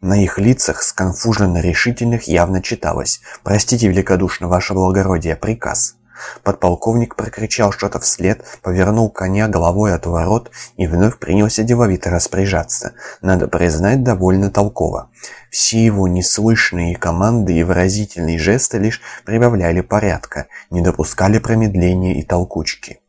На их лицах, сконфуженно решительных, явно читалось «Простите великодушно, ваше благородие, приказ». Подполковник прокричал что-то вслед, повернул коня головой от ворот и вновь принялся деловито распоряжаться. Надо признать, довольно толково. Все его неслышные команды и выразительные жесты лишь прибавляли порядка, не допускали промедления и толкучки.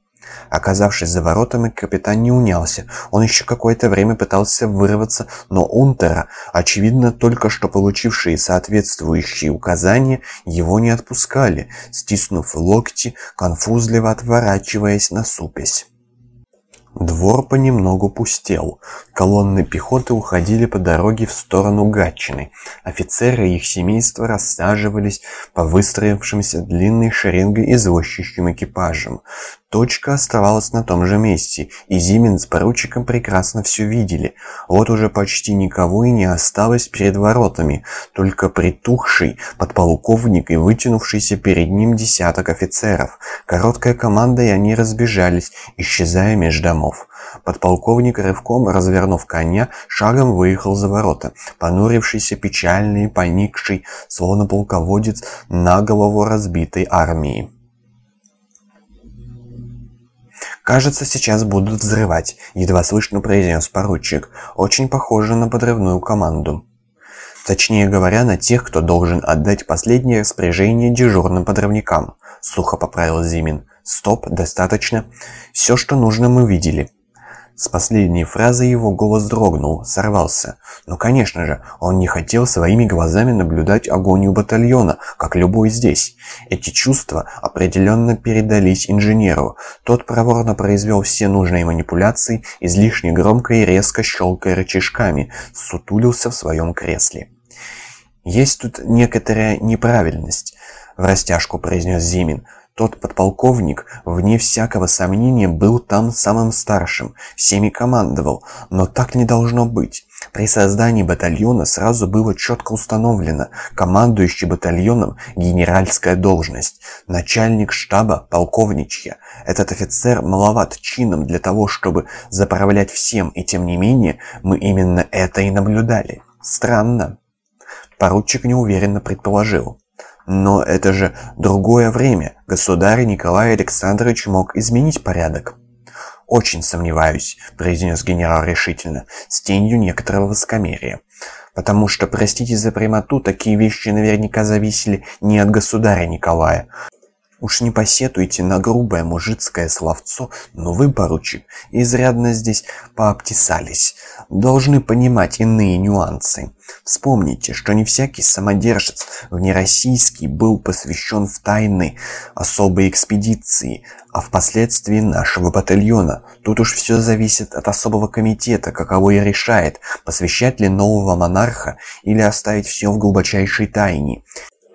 Оказавшись за воротами, капитан не унялся. Он еще какое-то время пытался вырваться, но Унтера, очевидно, только что получившие соответствующие указания, его не отпускали, стиснув локти, конфузливо отворачиваясь на супесь. Двор понемногу пустел. Колонны пехоты уходили по дороге в сторону Гатчины. Офицеры и их семейства рассаживались по выстроившимся длинной шеренгой извозчищим экипажам. Точка оставалась на том же месте, и Зимин с поручиком прекрасно все видели. Вот уже почти никого и не осталось перед воротами, только притухший подполковник и вытянувшийся перед ним десяток офицеров. Короткая команда, и они разбежались, исчезая меж домов. Подполковник рывком, развернув коня, шагом выехал за ворота, понурившийся, печальный, поникший, словно полководец на голову разбитой армии. «Кажется, сейчас будут взрывать», — едва слышно произнес поручик. «Очень похоже на подрывную команду». Точнее говоря, на тех, кто должен отдать последнее распоряжение дежурным подрывникам. Сухо поправил Зимин. «Стоп, достаточно. Все, что нужно, мы видели. С последней фразы его голос дрогнул, сорвался. Но, конечно же, он не хотел своими глазами наблюдать агонию батальона, как любой здесь. Эти чувства определенно передались инженеру. Тот проворно произвел все нужные манипуляции, излишне громко и резко щелкая рычажками, сутулился в своем кресле. «Есть тут некоторая неправильность», — в растяжку произнес Зимин. Тот подполковник, вне всякого сомнения, был там самым старшим, всеми командовал, но так не должно быть. При создании батальона сразу было четко установлено командующий батальоном генеральская должность, начальник штаба полковничья. Этот офицер маловат чином для того, чтобы заправлять всем, и тем не менее мы именно это и наблюдали. Странно. Поручик неуверенно предположил. Но это же другое время. Государь Николай Александрович мог изменить порядок. «Очень сомневаюсь», – произнес генерал решительно, с тенью некоторого воскомерия. «Потому что, простите за прямоту, такие вещи наверняка зависели не от государя Николая, Уж не посетуйте на грубое мужицкое словцо, но вы, поручик, изрядно здесь пообтесались. Должны понимать иные нюансы. Вспомните, что не всякий самодержец внероссийский был посвящен в тайны особой экспедиции, а впоследствии нашего батальона. Тут уж все зависит от особого комитета, каково и решает, посвящать ли нового монарха или оставить все в глубочайшей тайне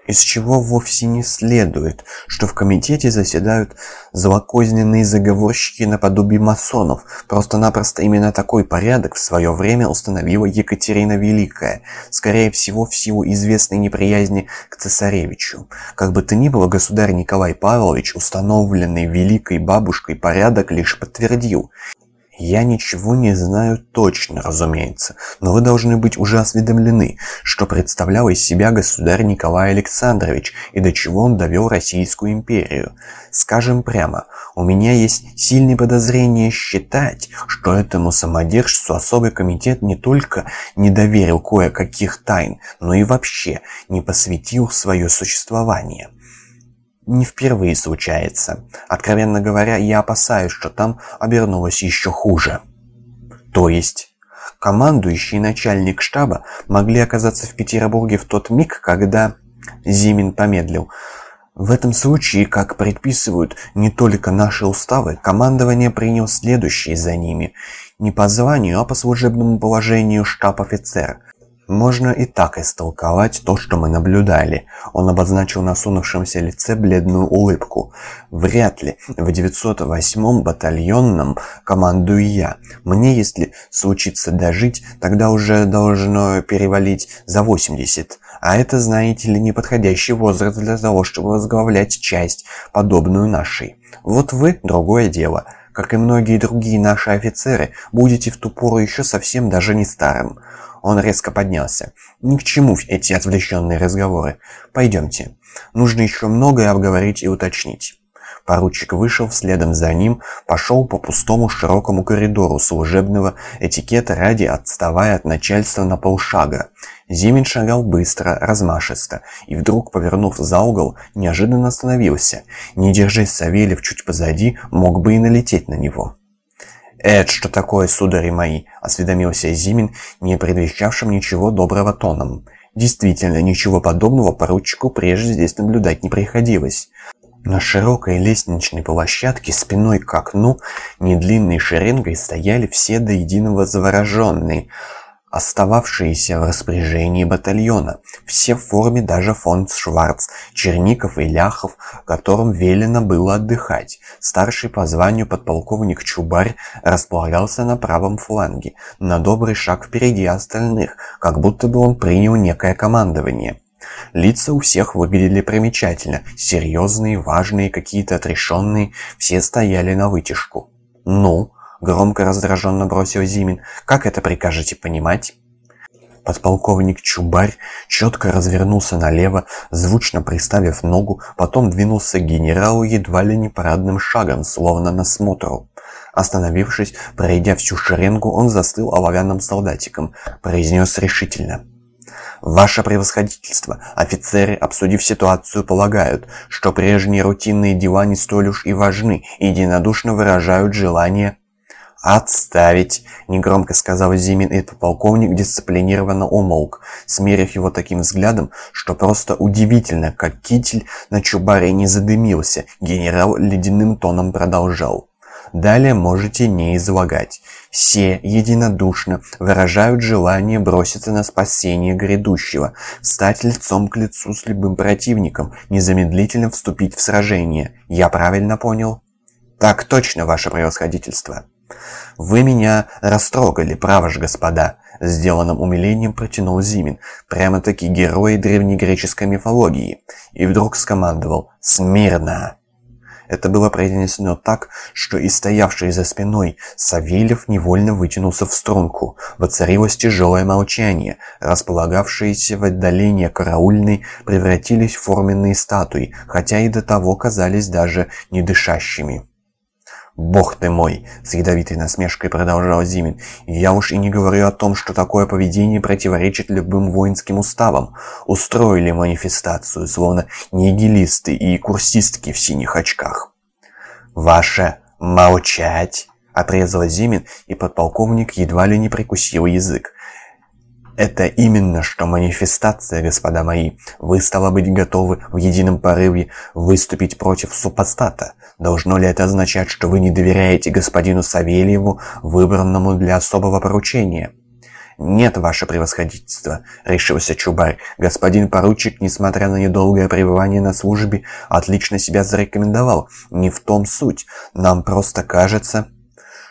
из чего вовсе не следует, что в комитете заседают злокозненные заговорщики наподобие масонов. Просто-напросто именно такой порядок в свое время установила Екатерина Великая, скорее всего в силу известной неприязни к цесаревичу. Как бы то ни было, государь Николай Павлович установленный великой бабушкой порядок лишь подтвердил, я ничего не знаю точно, разумеется, но вы должны быть уже осведомлены, что представлял из себя государь Николай Александрович и до чего он довел Российскую империю. Скажем прямо, у меня есть сильные подозрения считать, что этому самодержцу особый комитет не только не доверил кое-каких тайн, но и вообще не посвятил свое существование не впервые случается. Откровенно говоря, я опасаюсь, что там обернулось еще хуже. То есть... Командующий и начальник штаба могли оказаться в Петербурге в тот миг, когда... Зимин помедлил. В этом случае, как предписывают не только наши уставы, командование принял следующие за ними. Не по званию, а по служебному положению штаб-офицера. Можно и так истолковать то, что мы наблюдали. Он обозначил на сунувшемся лице бледную улыбку. Вряд ли. В 908-м батальонном командую я. Мне, если случится дожить, тогда уже должно перевалить за 80. А это, знаете ли, неподходящий возраст для того, чтобы возглавлять часть, подобную нашей. Вот вы – другое дело. Как и многие другие наши офицеры, будете в ту пору еще совсем даже не старым. Он резко поднялся. «Ни к чему эти отвлеченные разговоры. Пойдемте. Нужно еще многое обговорить и уточнить». Поручик вышел, следом за ним пошел по пустому широкому коридору служебного этикета ради отставая от начальства на полшага. Зимин шагал быстро, размашисто, и вдруг, повернув за угол, неожиданно остановился. Не держась Савельев чуть позади, мог бы и налететь на него. «Это что такое, судари мои?» – осведомился Зимин, не предвещавшим ничего доброго тоном. Действительно, ничего подобного поручику прежде здесь наблюдать не приходилось. На широкой лестничной площадке спиной к окну недлинной шеренгой стояли все до единого завороженные, остававшиеся в распоряжении батальона, все в форме даже фон Шварц, Черников и Ляхов, которым велено было отдыхать. Старший по званию подполковник Чубарь располагался на правом фланге, на добрый шаг впереди остальных, как будто бы он принял некое командование. Лица у всех выглядели примечательно, серьезные, важные, какие-то отрешенные, все стояли на вытяжку. «Ну?» — громко раздраженно бросил Зимин. «Как это прикажете понимать?» Подполковник Чубарь четко развернулся налево, звучно приставив ногу, потом двинулся к генералу едва ли не парадным шагом, словно на смотру. Остановившись, пройдя всю шеренгу, он застыл оловянным солдатиком, произнес решительно. Ваше превосходительство, офицеры, обсудив ситуацию, полагают, что прежние рутинные дела не столь уж и важны, и единодушно выражают желание «Отставить!» — негромко сказал Зимин, и полковник дисциплинированно умолк, смерив его таким взглядом, что просто удивительно, как китель на чубаре не задымился, генерал ледяным тоном продолжал. Далее можете не излагать. Все единодушно выражают желание броситься на спасение грядущего, стать лицом к лицу с любым противником, незамедлительно вступить в сражение. Я правильно понял? Так точно, ваше превосходительство. Вы меня растрогали, право же, господа. Сделанным умилением протянул Зимин, прямо-таки герой древнегреческой мифологии, и вдруг скомандовал «Смирно!». Это было произнесено так, что и стоявший за спиной Савельев невольно вытянулся в струнку. Воцарилось тяжелое молчание. Располагавшиеся в отдалении караульной превратились в форменные статуи, хотя и до того казались даже недышащими. «Бог ты мой!» — с ядовитой насмешкой продолжал Зимин. «Я уж и не говорю о том, что такое поведение противоречит любым воинским уставам. Устроили манифестацию, словно нигилисты и курсистки в синих очках». «Ваше молчать!» — отрезал Зимин, и подполковник едва ли не прикусил язык. Это именно что манифестация, господа мои. Вы, стало быть, готовы в едином порыве выступить против супостата. Должно ли это означать, что вы не доверяете господину Савельеву, выбранному для особого поручения? «Нет, ваше превосходительство», — решился Чубарь. «Господин поручик, несмотря на недолгое пребывание на службе, отлично себя зарекомендовал. Не в том суть. Нам просто кажется...»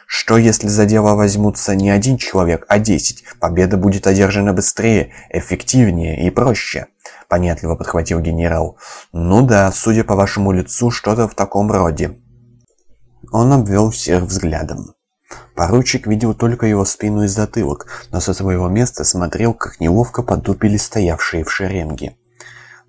Что если за дело возьмутся не один человек, а десять? Победа будет одержана быстрее, эффективнее и проще. Понятливо подхватил генерал. Ну да, судя по вашему лицу, что-то в таком роде. Он обвел всех взглядом. Поручик видел только его спину и затылок, но со своего места смотрел, как неловко потупили стоявшие в шеренге.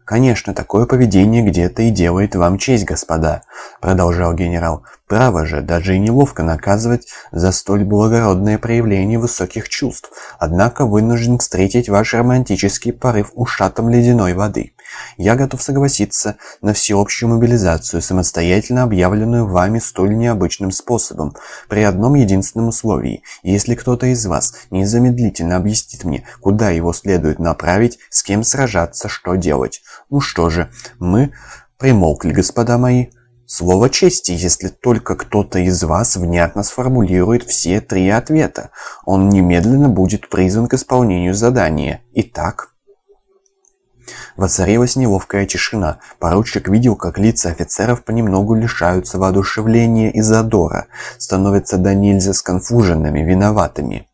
«Конечно, такое поведение где-то и делает вам честь, господа», — продолжал генерал. «Право же, даже и неловко наказывать за столь благородное проявление высоких чувств, однако вынужден встретить ваш романтический порыв ушатом ледяной воды. Я готов согласиться на всеобщую мобилизацию, самостоятельно объявленную вами столь необычным способом, при одном единственном условии. Если кто-то из вас незамедлительно объяснит мне, куда его следует направить, с кем сражаться, что делать. Ну что же, мы примолкли, господа мои. Слово чести, если только кто-то из вас внятно сформулирует все три ответа. Он немедленно будет призван к исполнению задания. Итак... Воцарилась неловкая тишина. Поручик видел, как лица офицеров понемногу лишаются воодушевления и задора, становятся до нельзя сконфуженными, виноватыми.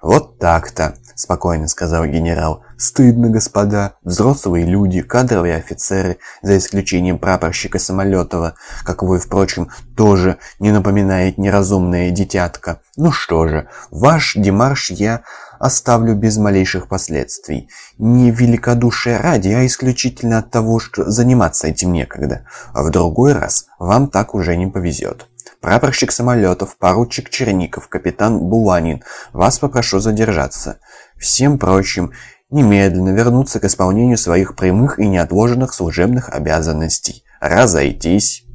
«Вот так-то», — спокойно сказал генерал. «Стыдно, господа. Взрослые люди, кадровые офицеры, за исключением прапорщика Самолетова, как вы, впрочем, тоже не напоминает неразумное дитятка. Ну что же, ваш демарш я оставлю без малейших последствий. Не великодушие ради, а исключительно от того, что заниматься этим некогда. А в другой раз вам так уже не повезет. Прапорщик самолетов, поручик Черников, капитан Буланин, вас попрошу задержаться. Всем прочим, немедленно вернуться к исполнению своих прямых и неотложенных служебных обязанностей. Разойтись.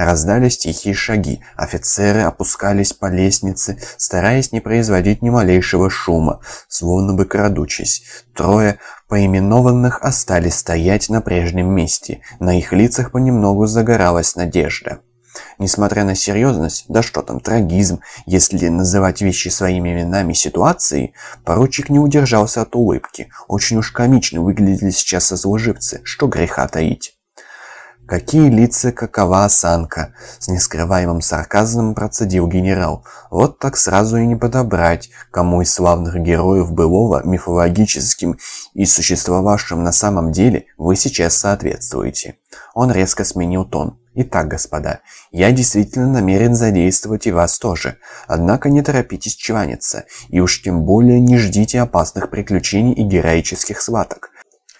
Раздались тихие шаги. Офицеры опускались по лестнице, стараясь не производить ни малейшего шума, словно бы крадучись. Трое поименованных остались стоять на прежнем месте. На их лицах понемногу загоралась надежда. Несмотря на серьезность, да что там, трагизм, если называть вещи своими именами ситуации, поручик не удержался от улыбки. Очень уж комично выглядели сейчас сослуживцы, что греха таить. «Какие лица, какова осанка!» С нескрываемым сарказмом процедил генерал. «Вот так сразу и не подобрать, кому из славных героев былого, мифологическим и существовавшим на самом деле, вы сейчас соответствуете». Он резко сменил тон. «Итак, господа, я действительно намерен задействовать и вас тоже. Однако не торопитесь чваниться, и уж тем более не ждите опасных приключений и героических сваток.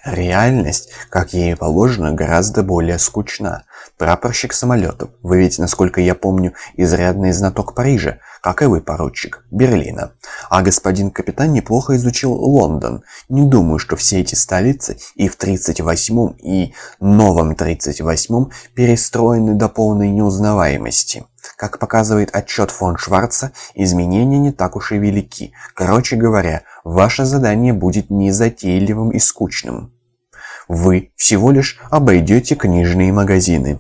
Реальность, как ей положено, гораздо более скучна. Прапорщик самолетов, вы ведь, насколько я помню, изрядный знаток Парижа, как и вы, поручик, Берлина. А господин капитан неплохо изучил Лондон. Не думаю, что все эти столицы и в 38-м, и новом 38-м перестроены до полной неузнаваемости. Как показывает отчет фон Шварца, изменения не так уж и велики. Короче говоря, ваше задание будет незатейливым и скучным. Вы всего лишь обойдете книжные магазины.